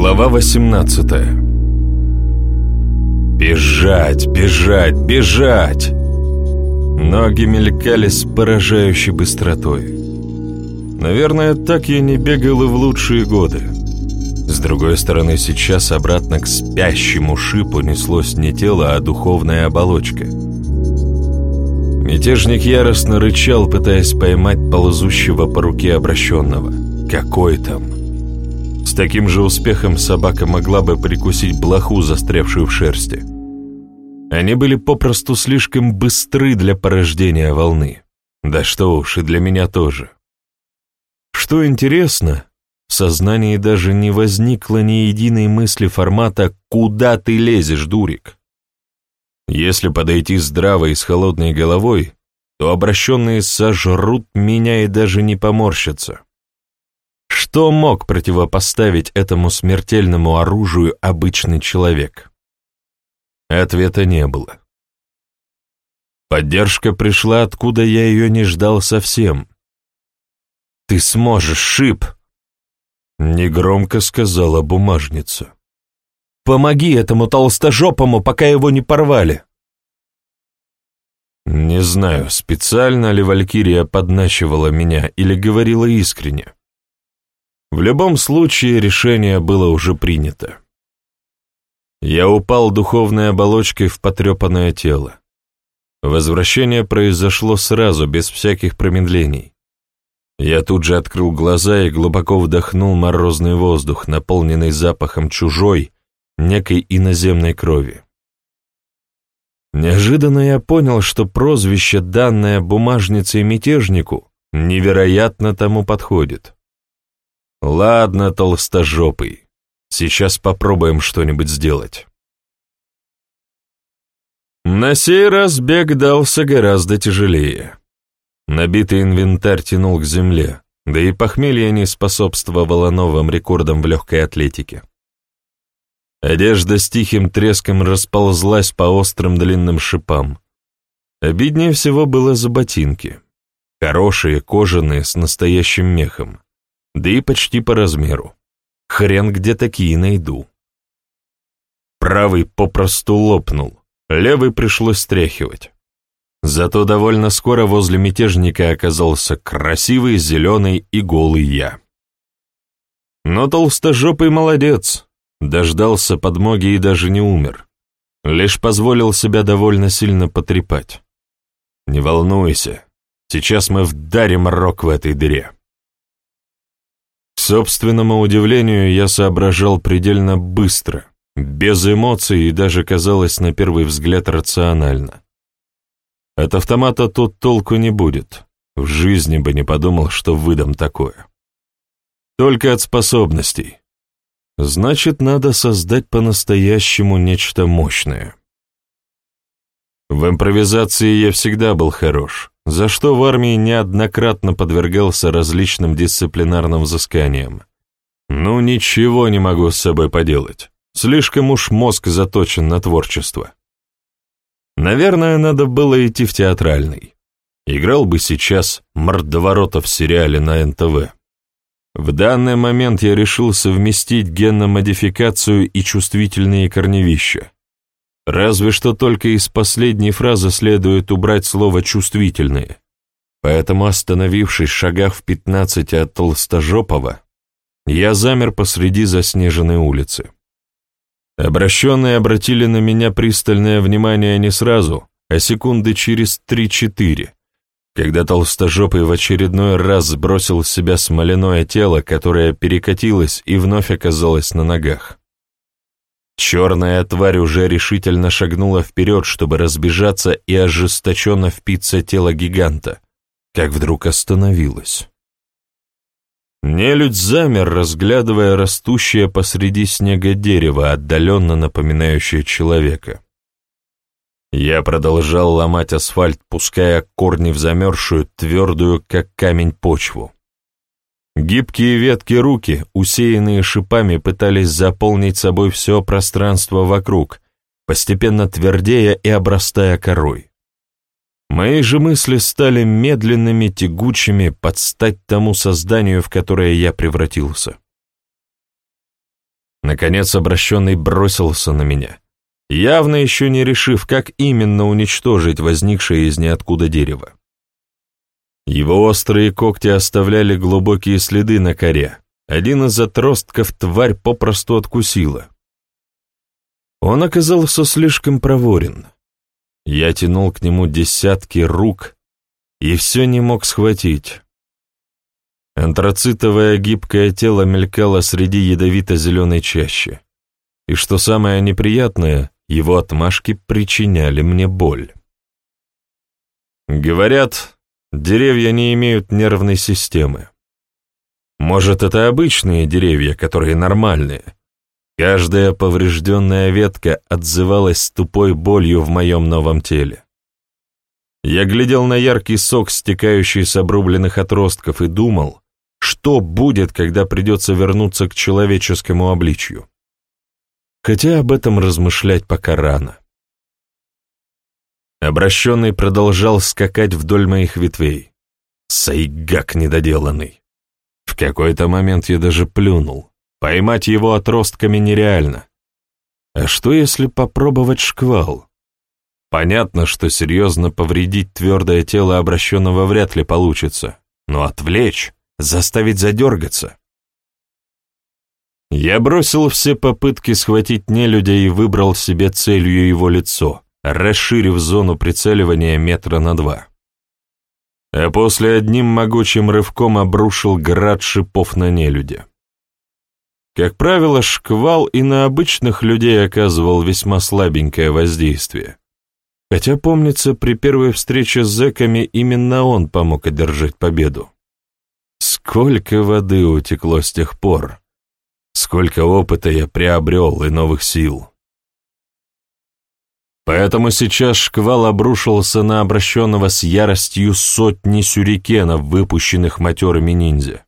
Глава 18 Бежать, бежать, бежать! Ноги мелькали с поражающей быстротой. Наверное, так я не бегал и в лучшие годы. С другой стороны, сейчас обратно к спящему шипу неслось не тело, а духовная оболочка. Мятежник яростно рычал, пытаясь поймать ползущего по руке обращенного. Какой там? С таким же успехом собака могла бы прикусить блоху, застрявшую в шерсти. Они были попросту слишком быстры для порождения волны. Да что уж, и для меня тоже. Что интересно, в сознании даже не возникло ни единой мысли формата «Куда ты лезешь, дурик?». Если подойти здраво и с холодной головой, то обращенные сожрут меня и даже не поморщатся. Что мог противопоставить этому смертельному оружию обычный человек? Ответа не было. Поддержка пришла, откуда я ее не ждал совсем. «Ты сможешь, Шип!» Негромко сказала бумажница. «Помоги этому толстожопому, пока его не порвали!» Не знаю, специально ли Валькирия подначивала меня или говорила искренне. В любом случае решение было уже принято. Я упал духовной оболочкой в потрепанное тело. Возвращение произошло сразу, без всяких промедлений. Я тут же открыл глаза и глубоко вдохнул морозный воздух, наполненный запахом чужой, некой иноземной крови. Неожиданно я понял, что прозвище, данное бумажнице мятежнику, невероятно тому подходит. Ладно, толстожопый, Сейчас попробуем что-нибудь сделать. На сей раз бег дался гораздо тяжелее. Набитый инвентарь тянул к земле, да и похмелье не способствовало новым рекордам в легкой атлетике. Одежда с тихим треском расползлась по острым длинным шипам. Обиднее всего было за ботинки. Хорошие, кожаные, с настоящим мехом, да и почти по размеру. Хрен где такие найду. Правый попросту лопнул, левый пришлось стряхивать. Зато довольно скоро возле мятежника оказался красивый, зеленый и голый я. Но толстожопый молодец, дождался подмоги и даже не умер. Лишь позволил себя довольно сильно потрепать. Не волнуйся, сейчас мы вдарим рок в этой дыре собственному удивлению, я соображал предельно быстро, без эмоций и даже казалось на первый взгляд рационально. От автомата тут толку не будет. В жизни бы не подумал, что выдам такое. Только от способностей. Значит, надо создать по-настоящему нечто мощное. В импровизации я всегда был хорош за что в армии неоднократно подвергался различным дисциплинарным взысканиям. Ну, ничего не могу с собой поделать. Слишком уж мозг заточен на творчество. Наверное, надо было идти в театральный. Играл бы сейчас мордоворота в сериале на НТВ. В данный момент я решил совместить генно-модификацию и чувствительные корневища. Разве что только из последней фразы следует убрать слово «чувствительные». Поэтому, остановившись в шагах в пятнадцати от Толстожопова, я замер посреди заснеженной улицы. Обращенные обратили на меня пристальное внимание не сразу, а секунды через три-четыре, когда толстожопый в очередной раз сбросил с себя смоляное тело, которое перекатилось и вновь оказалось на ногах. Черная тварь уже решительно шагнула вперед, чтобы разбежаться и ожесточенно впиться тело гиганта, как вдруг остановилась. Нелюдь замер, разглядывая растущее посреди снега дерево, отдаленно напоминающее человека. Я продолжал ломать асфальт, пуская корни в замерзшую, твердую, как камень, почву. Гибкие ветки руки, усеянные шипами, пытались заполнить собой все пространство вокруг, постепенно твердея и обрастая корой. Мои же мысли стали медленными, тягучими, под стать тому созданию, в которое я превратился. Наконец обращенный бросился на меня, явно еще не решив, как именно уничтожить возникшее из ниоткуда дерево. Его острые когти оставляли глубокие следы на коре. Один из отростков тварь попросту откусила. Он оказался слишком проворен. Я тянул к нему десятки рук и все не мог схватить. Антрацитовое гибкое тело мелькало среди ядовито-зеленой чащи. И что самое неприятное, его отмашки причиняли мне боль. Говорят, деревья не имеют нервной системы. Может, это обычные деревья, которые нормальные. Каждая поврежденная ветка отзывалась тупой болью в моем новом теле. Я глядел на яркий сок, стекающий с обрубленных отростков, и думал, что будет, когда придется вернуться к человеческому обличью. Хотя об этом размышлять пока рано. Обращенный продолжал скакать вдоль моих ветвей. Сайгак недоделанный. В какой-то момент я даже плюнул. Поймать его отростками нереально. А что, если попробовать шквал? Понятно, что серьезно повредить твердое тело обращенного вряд ли получится, но отвлечь, заставить задергаться. Я бросил все попытки схватить нелюдя и выбрал себе целью его лицо, расширив зону прицеливания метра на два. А после одним могучим рывком обрушил град шипов на нелюдя. Как правило, шквал и на обычных людей оказывал весьма слабенькое воздействие. Хотя, помнится, при первой встрече с зэками именно он помог одержать победу. Сколько воды утекло с тех пор, сколько опыта я приобрел и новых сил. Поэтому сейчас шквал обрушился на обращенного с яростью сотни сюрикенов, выпущенных матерыми ниндзя.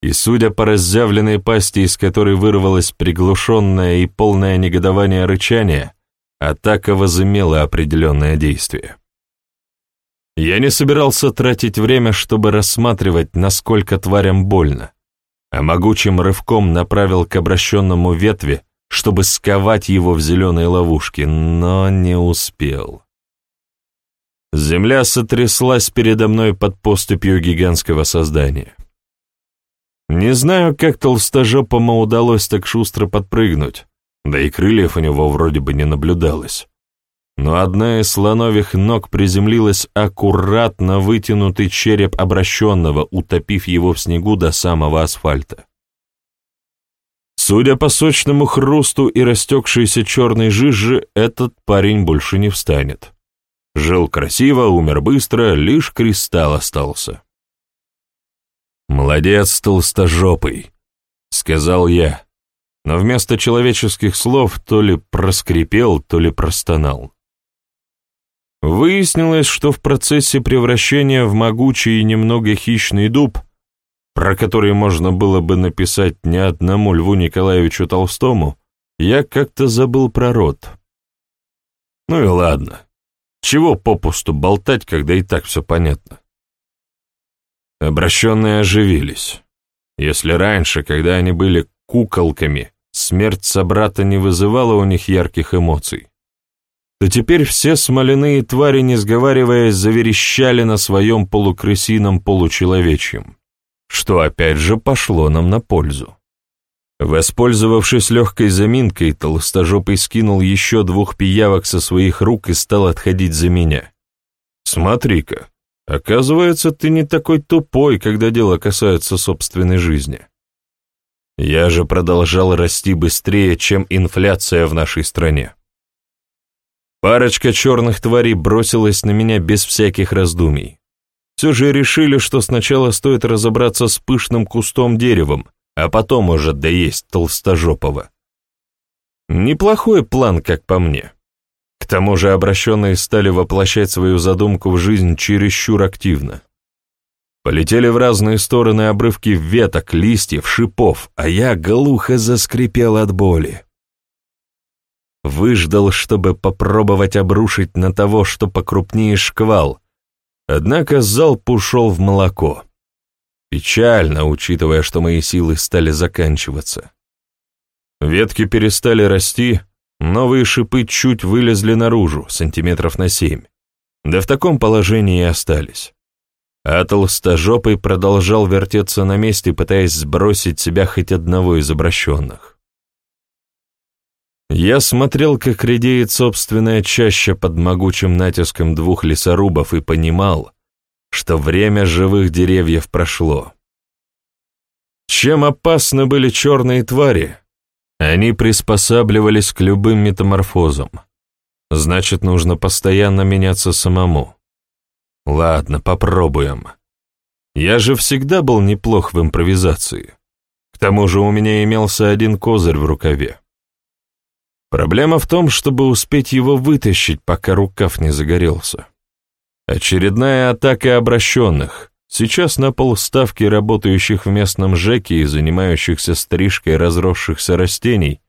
И судя по разъявленной пасти, из которой вырвалось приглушенное и полное негодование рычание, атака возымела определенное действие. Я не собирался тратить время, чтобы рассматривать, насколько тварям больно, а могучим рывком направил к обращенному ветви, чтобы сковать его в зеленой ловушке, но не успел. Земля сотряслась передо мной под поступью гигантского создания. Не знаю, как толстожопому удалось так шустро подпрыгнуть, да и крыльев у него вроде бы не наблюдалось. Но одна из слонових ног приземлилась аккуратно вытянутый череп обращенного, утопив его в снегу до самого асфальта. Судя по сочному хрусту и растекшейся черной жижи, этот парень больше не встанет. Жил красиво, умер быстро, лишь кристалл остался. «Молодец, толстожопый», — сказал я, но вместо человеческих слов то ли проскрипел, то ли простонал. Выяснилось, что в процессе превращения в могучий и немного хищный дуб, про который можно было бы написать не одному Льву Николаевичу Толстому, я как-то забыл про рот. Ну и ладно. Чего попусту болтать, когда и так все понятно? Обращенные оживились. Если раньше, когда они были куколками, смерть собрата не вызывала у них ярких эмоций, то теперь все смоляные твари, не сговариваясь, заверещали на своем полукрысином получеловечьем, что опять же пошло нам на пользу. Воспользовавшись легкой заминкой, толстожопый скинул еще двух пиявок со своих рук и стал отходить за меня. «Смотри-ка, оказывается, ты не такой тупой, когда дело касается собственной жизни». Я же продолжал расти быстрее, чем инфляция в нашей стране. Парочка черных тварей бросилась на меня без всяких раздумий. Все же решили, что сначала стоит разобраться с пышным кустом деревом, а потом уже доесть толстожопого. Неплохой план, как по мне. К тому же обращенные стали воплощать свою задумку в жизнь чересчур активно. Полетели в разные стороны обрывки веток, листьев, шипов, а я глухо заскрипел от боли. Выждал, чтобы попробовать обрушить на того, что покрупнее шквал, однако залп ушел в молоко. Печально, учитывая, что мои силы стали заканчиваться. Ветки перестали расти, новые шипы чуть вылезли наружу, сантиметров на семь. Да в таком положении и остались. А толстожопый продолжал вертеться на месте, пытаясь сбросить себя хоть одного из обращенных. Я смотрел, как редеет собственная чаща под могучим натиском двух лесорубов и понимал, что время живых деревьев прошло. Чем опасны были черные твари? Они приспосабливались к любым метаморфозам. Значит, нужно постоянно меняться самому. Ладно, попробуем. Я же всегда был неплох в импровизации. К тому же у меня имелся один козырь в рукаве. Проблема в том, чтобы успеть его вытащить, пока рукав не загорелся. Очередная атака обращенных, сейчас на полставки работающих в местном ЖЭКе и занимающихся стрижкой разросшихся растений,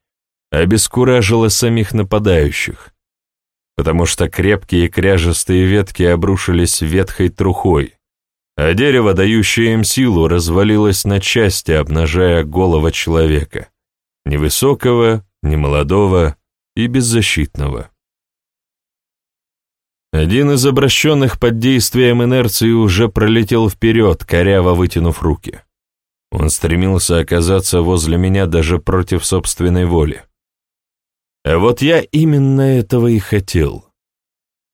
обескуражила самих нападающих, потому что крепкие кряжестые ветки обрушились ветхой трухой, а дерево, дающее им силу, развалилось на части, обнажая голого человека, невысокого, немолодого и беззащитного. Один из обращенных под действием инерции уже пролетел вперед, коряво вытянув руки. Он стремился оказаться возле меня даже против собственной воли. А вот я именно этого и хотел.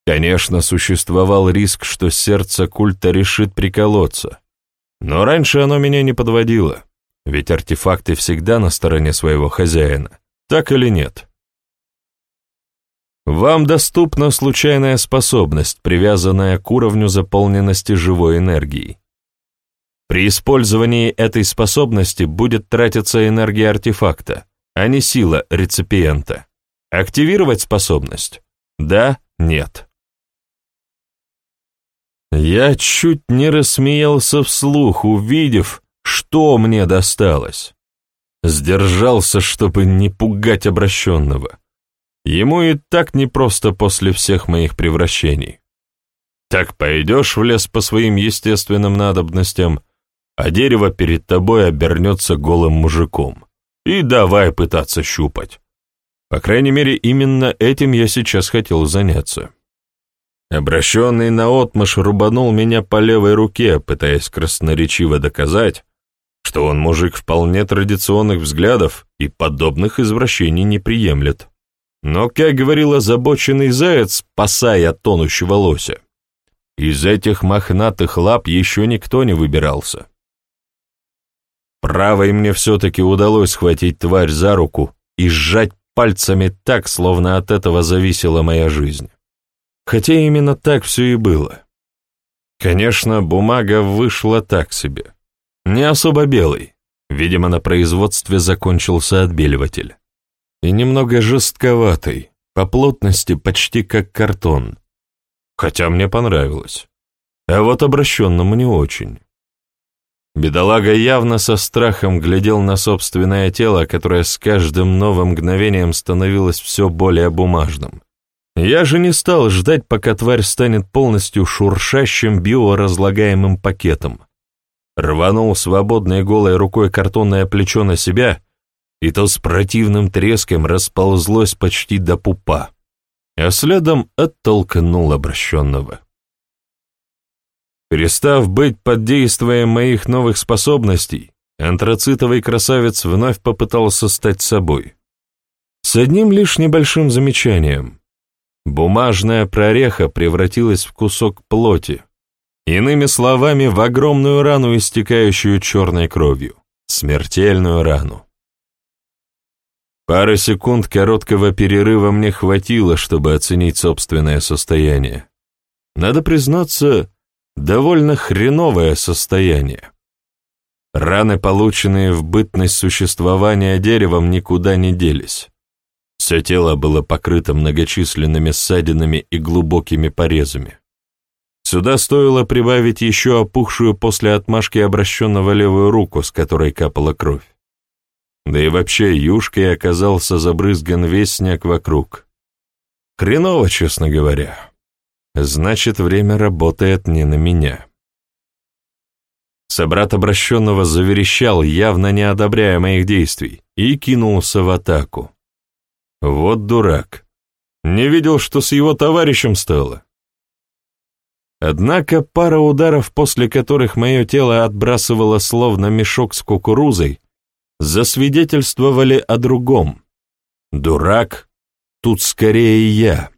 Конечно, существовал риск, что сердце культа решит приколоться. Но раньше оно меня не подводило, ведь артефакты всегда на стороне своего хозяина. Так или нет? Вам доступна случайная способность, привязанная к уровню заполненности живой энергией. При использовании этой способности будет тратиться энергия артефакта, а не сила реципиента. Активировать способность? Да, нет. Я чуть не рассмеялся вслух, увидев, что мне досталось. Сдержался, чтобы не пугать обращенного. Ему и так непросто после всех моих превращений. Так пойдешь в лес по своим естественным надобностям, а дерево перед тобой обернется голым мужиком. И давай пытаться щупать. По крайней мере, именно этим я сейчас хотел заняться. Обращенный наотмашь рубанул меня по левой руке, пытаясь красноречиво доказать, что он мужик вполне традиционных взглядов и подобных извращений не приемлет. Но, как говорил озабоченный заяц, спасая тонущего лося, из этих мохнатых лап еще никто не выбирался. Правой мне все-таки удалось схватить тварь за руку и сжать пальцами так, словно от этого зависела моя жизнь. Хотя именно так все и было. Конечно, бумага вышла так себе. Не особо белый. Видимо, на производстве закончился отбеливатель. И немного жестковатый, по плотности почти как картон. Хотя мне понравилось. А вот обращенному не очень. Бедолага явно со страхом глядел на собственное тело, которое с каждым новым мгновением становилось все более бумажным. Я же не стал ждать, пока тварь станет полностью шуршащим биоразлагаемым пакетом. Рванул свободной голой рукой картонное плечо на себя, и то с противным треском расползлось почти до пупа, а следом оттолкнул обращенного. Перестав быть под действием моих новых способностей, антрацитовый красавец вновь попытался стать собой. С одним лишь небольшим замечанием. Бумажная прореха превратилась в кусок плоти, иными словами, в огромную рану, истекающую черной кровью, смертельную рану. Пары секунд короткого перерыва мне хватило, чтобы оценить собственное состояние. Надо признаться, довольно хреновое состояние. Раны, полученные в бытность существования деревом, никуда не делись. Все тело было покрыто многочисленными ссадинами и глубокими порезами. Сюда стоило прибавить еще опухшую после отмашки обращенного левую руку, с которой капала кровь. Да и вообще юшкой оказался забрызган весь снег вокруг. Хреново, честно говоря. Значит, время работает не на меня. Собрат обращенного заверещал, явно не одобряя моих действий, и кинулся в атаку. Вот дурак. Не видел, что с его товарищем стало. Однако пара ударов, после которых мое тело отбрасывало словно мешок с кукурузой, засвидетельствовали о другом. Дурак, тут скорее я.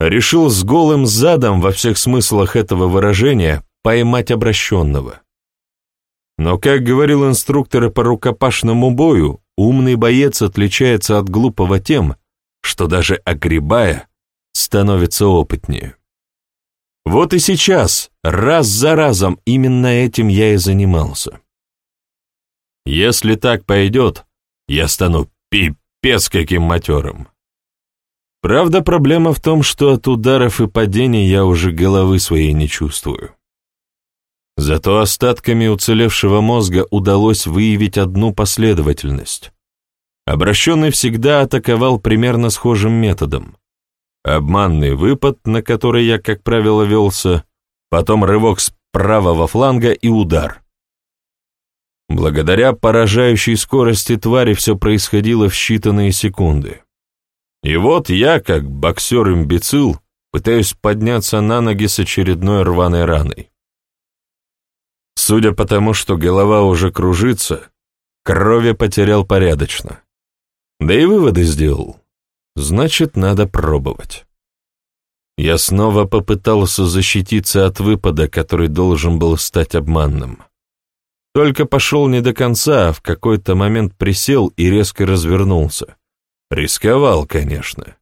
Решил с голым задом во всех смыслах этого выражения поймать обращенного. Но, как говорил инструктор по рукопашному бою, умный боец отличается от глупого тем, что даже огребая, становится опытнее. Вот и сейчас, раз за разом, именно этим я и занимался. Если так пойдет, я стану пипец каким матерым. Правда, проблема в том, что от ударов и падений я уже головы своей не чувствую. Зато остатками уцелевшего мозга удалось выявить одну последовательность. Обращенный всегда атаковал примерно схожим методом. Обманный выпад, на который я, как правило, велся, потом рывок с правого фланга и удар. Благодаря поражающей скорости твари все происходило в считанные секунды. И вот я, как боксер-имбецил, пытаюсь подняться на ноги с очередной рваной раной. Судя по тому, что голова уже кружится, крови потерял порядочно. Да и выводы сделал. Значит, надо пробовать. Я снова попытался защититься от выпада, который должен был стать обманным. Только пошел не до конца, а в какой-то момент присел и резко развернулся. Рисковал, конечно.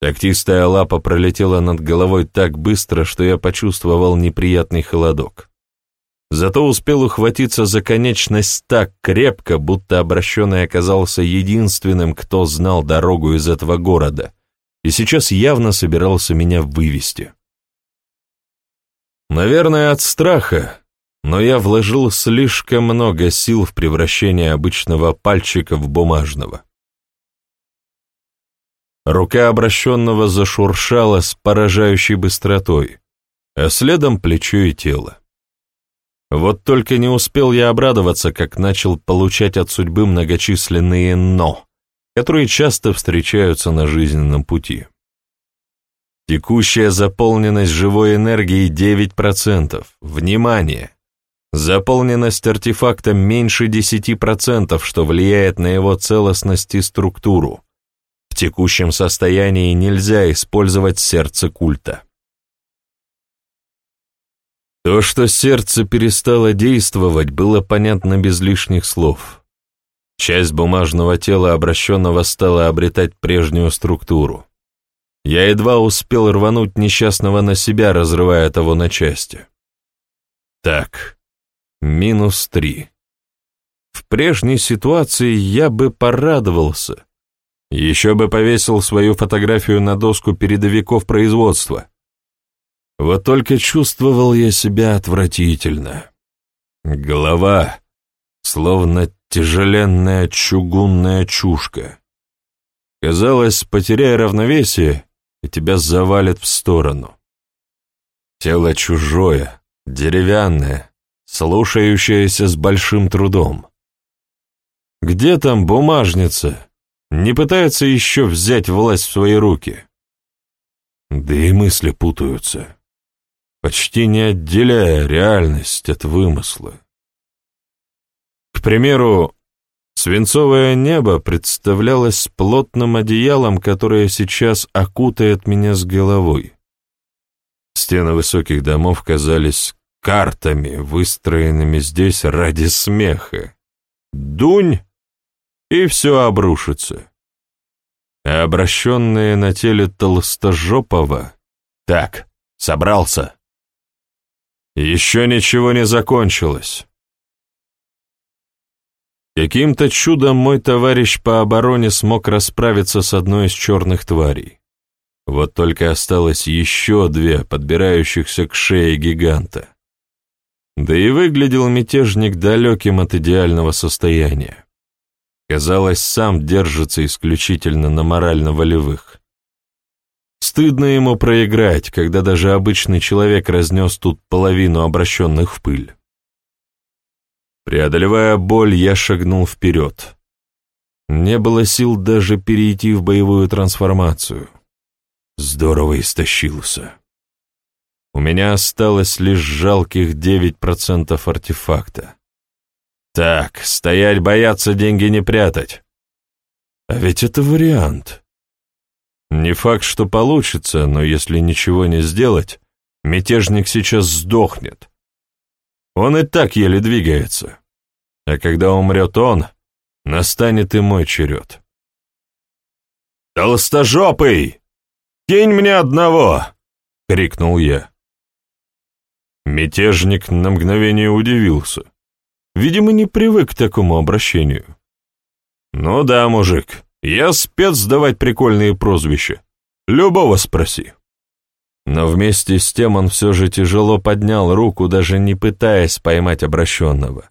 Когтистая лапа пролетела над головой так быстро, что я почувствовал неприятный холодок. Зато успел ухватиться за конечность так крепко, будто обращенный оказался единственным, кто знал дорогу из этого города, и сейчас явно собирался меня вывести. Наверное, от страха, но я вложил слишком много сил в превращение обычного пальчика в бумажного. Рука обращенного зашуршала с поражающей быстротой, а следом плечо и тело. Вот только не успел я обрадоваться, как начал получать от судьбы многочисленные «но», которые часто встречаются на жизненном пути. Текущая заполненность живой энергии 9%. Внимание! Заполненность артефакта меньше 10%, что влияет на его целостность и структуру. В текущем состоянии нельзя использовать сердце культа. То, что сердце перестало действовать, было понятно без лишних слов. Часть бумажного тела обращенного стала обретать прежнюю структуру. Я едва успел рвануть несчастного на себя, разрывая того на части. Так, минус три. В прежней ситуации я бы порадовался. Еще бы повесил свою фотографию на доску передовиков производства. Вот только чувствовал я себя отвратительно. Голова, словно тяжеленная чугунная чушка. Казалось, потеряя равновесие, и тебя завалит в сторону. Тело чужое, деревянное, слушающееся с большим трудом. Где там бумажница? Не пытается еще взять власть в свои руки. Да и мысли путаются почти не отделяя реальность от вымысла. К примеру, свинцовое небо представлялось плотным одеялом, которое сейчас окутает меня с головой. Стены высоких домов казались картами, выстроенными здесь ради смеха. Дунь, и все обрушится. А обращенные на теле толстожопого... Так, собрался. Еще ничего не закончилось. Каким-то чудом мой товарищ по обороне смог расправиться с одной из черных тварей. Вот только осталось еще две, подбирающихся к шее гиганта. Да и выглядел мятежник далеким от идеального состояния. Казалось, сам держится исключительно на морально-волевых. Стыдно ему проиграть, когда даже обычный человек разнес тут половину обращенных в пыль. Преодолевая боль, я шагнул вперед. Не было сил даже перейти в боевую трансформацию. Здорово истощился. У меня осталось лишь жалких 9% артефакта. Так, стоять, бояться, деньги не прятать. А ведь это вариант. Не факт, что получится, но если ничего не сделать, мятежник сейчас сдохнет. Он и так еле двигается. А когда умрет он, настанет и мой черед. «Толстожопый! Кинь мне одного!» — крикнул я. Мятежник на мгновение удивился. Видимо, не привык к такому обращению. «Ну да, мужик, я спец давать прикольные прозвища. Любого спроси». Но вместе с тем он все же тяжело поднял руку, даже не пытаясь поймать обращенного.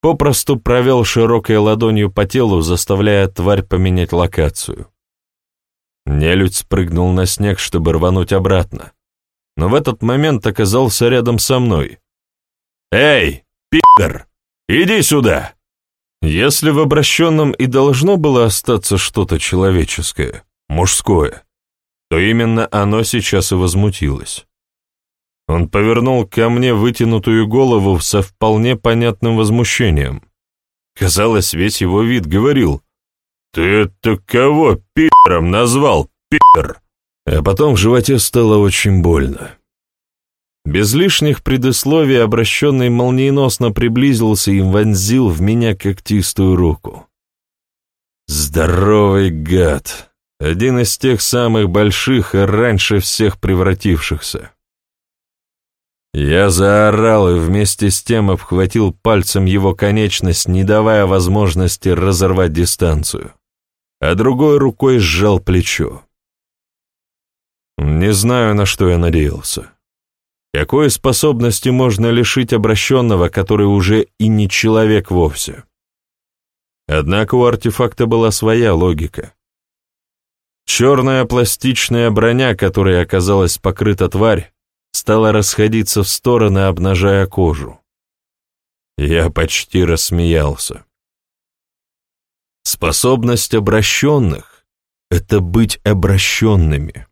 Попросту провел широкой ладонью по телу, заставляя тварь поменять локацию. Нелюдь спрыгнул на снег, чтобы рвануть обратно, но в этот момент оказался рядом со мной. «Эй, пи***р, иди сюда!» Если в обращенном и должно было остаться что-то человеческое, мужское, то именно оно сейчас и возмутилось. Он повернул ко мне вытянутую голову со вполне понятным возмущением. Казалось, весь его вид говорил «Ты это кого пи***ром назвал, пи***р?» А потом в животе стало очень больно. Без лишних предисловий обращенный молниеносно приблизился и вонзил в меня когтистую руку. Здоровый гад! Один из тех самых больших и раньше всех превратившихся. Я заорал и вместе с тем обхватил пальцем его конечность, не давая возможности разорвать дистанцию, а другой рукой сжал плечо. Не знаю, на что я надеялся. Какой способности можно лишить обращенного, который уже и не человек вовсе? Однако у артефакта была своя логика. Черная пластичная броня, которой оказалась покрыта тварь, стала расходиться в стороны, обнажая кожу. Я почти рассмеялся. Способность обращенных — это быть обращенными.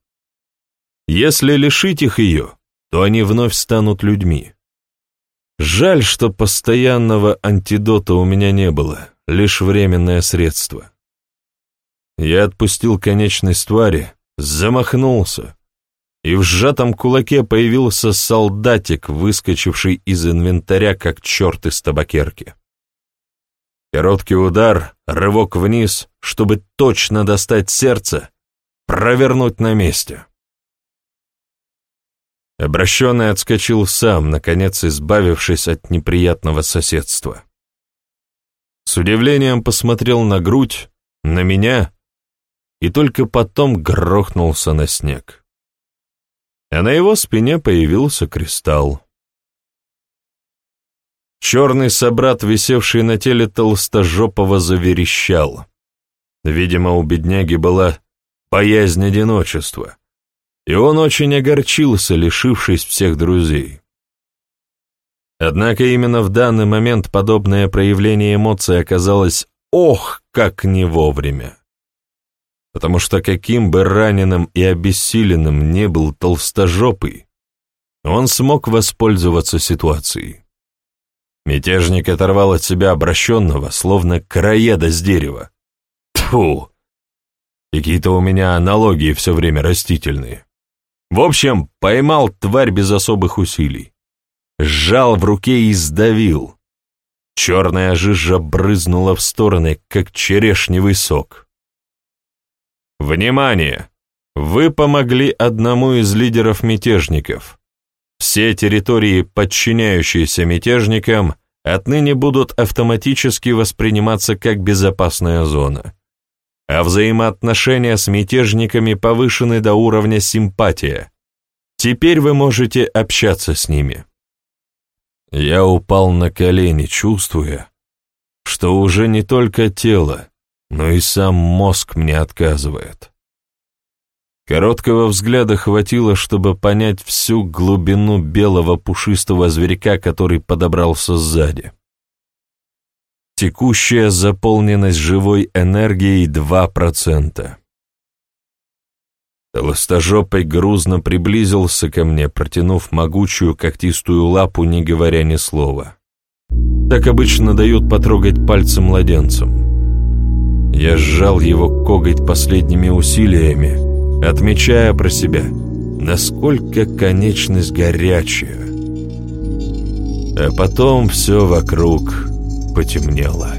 Если лишить их ее, то они вновь станут людьми. Жаль, что постоянного антидота у меня не было, лишь временное средство. Я отпустил конечность твари, замахнулся, и в сжатом кулаке появился солдатик, выскочивший из инвентаря, как черт из табакерки. Короткий удар, рывок вниз, чтобы точно достать сердце, провернуть на месте. Обращенный отскочил сам, наконец избавившись от неприятного соседства. С удивлением посмотрел на грудь, на меня и только потом грохнулся на снег. А на его спине появился кристалл. Черный собрат, висевший на теле толстожопого, заверещал. Видимо, у бедняги была боязнь одиночества, и он очень огорчился, лишившись всех друзей. Однако именно в данный момент подобное проявление эмоций оказалось ох, как не вовремя потому что каким бы раненым и обессиленным не был толстожопый, он смог воспользоваться ситуацией. Мятежник оторвал от себя обращенного, словно короеда с дерева. Тьфу! Какие-то у меня аналогии все время растительные. В общем, поймал тварь без особых усилий. Сжал в руке и сдавил. Черная жижа брызнула в стороны, как черешневый сок. Внимание! Вы помогли одному из лидеров мятежников. Все территории, подчиняющиеся мятежникам, отныне будут автоматически восприниматься как безопасная зона. А взаимоотношения с мятежниками повышены до уровня симпатия. Теперь вы можете общаться с ними. Я упал на колени, чувствуя, что уже не только тело, но и сам мозг мне отказывает. Короткого взгляда хватило, чтобы понять всю глубину белого пушистого зверька, который подобрался сзади. Текущая заполненность живой энергией 2%. Толстожопый грузно приблизился ко мне, протянув могучую когтистую лапу, не говоря ни слова. Так обычно дают потрогать пальцем младенцам. Я сжал его коготь последними усилиями, отмечая про себя, насколько конечность горячая. А потом все вокруг потемнело.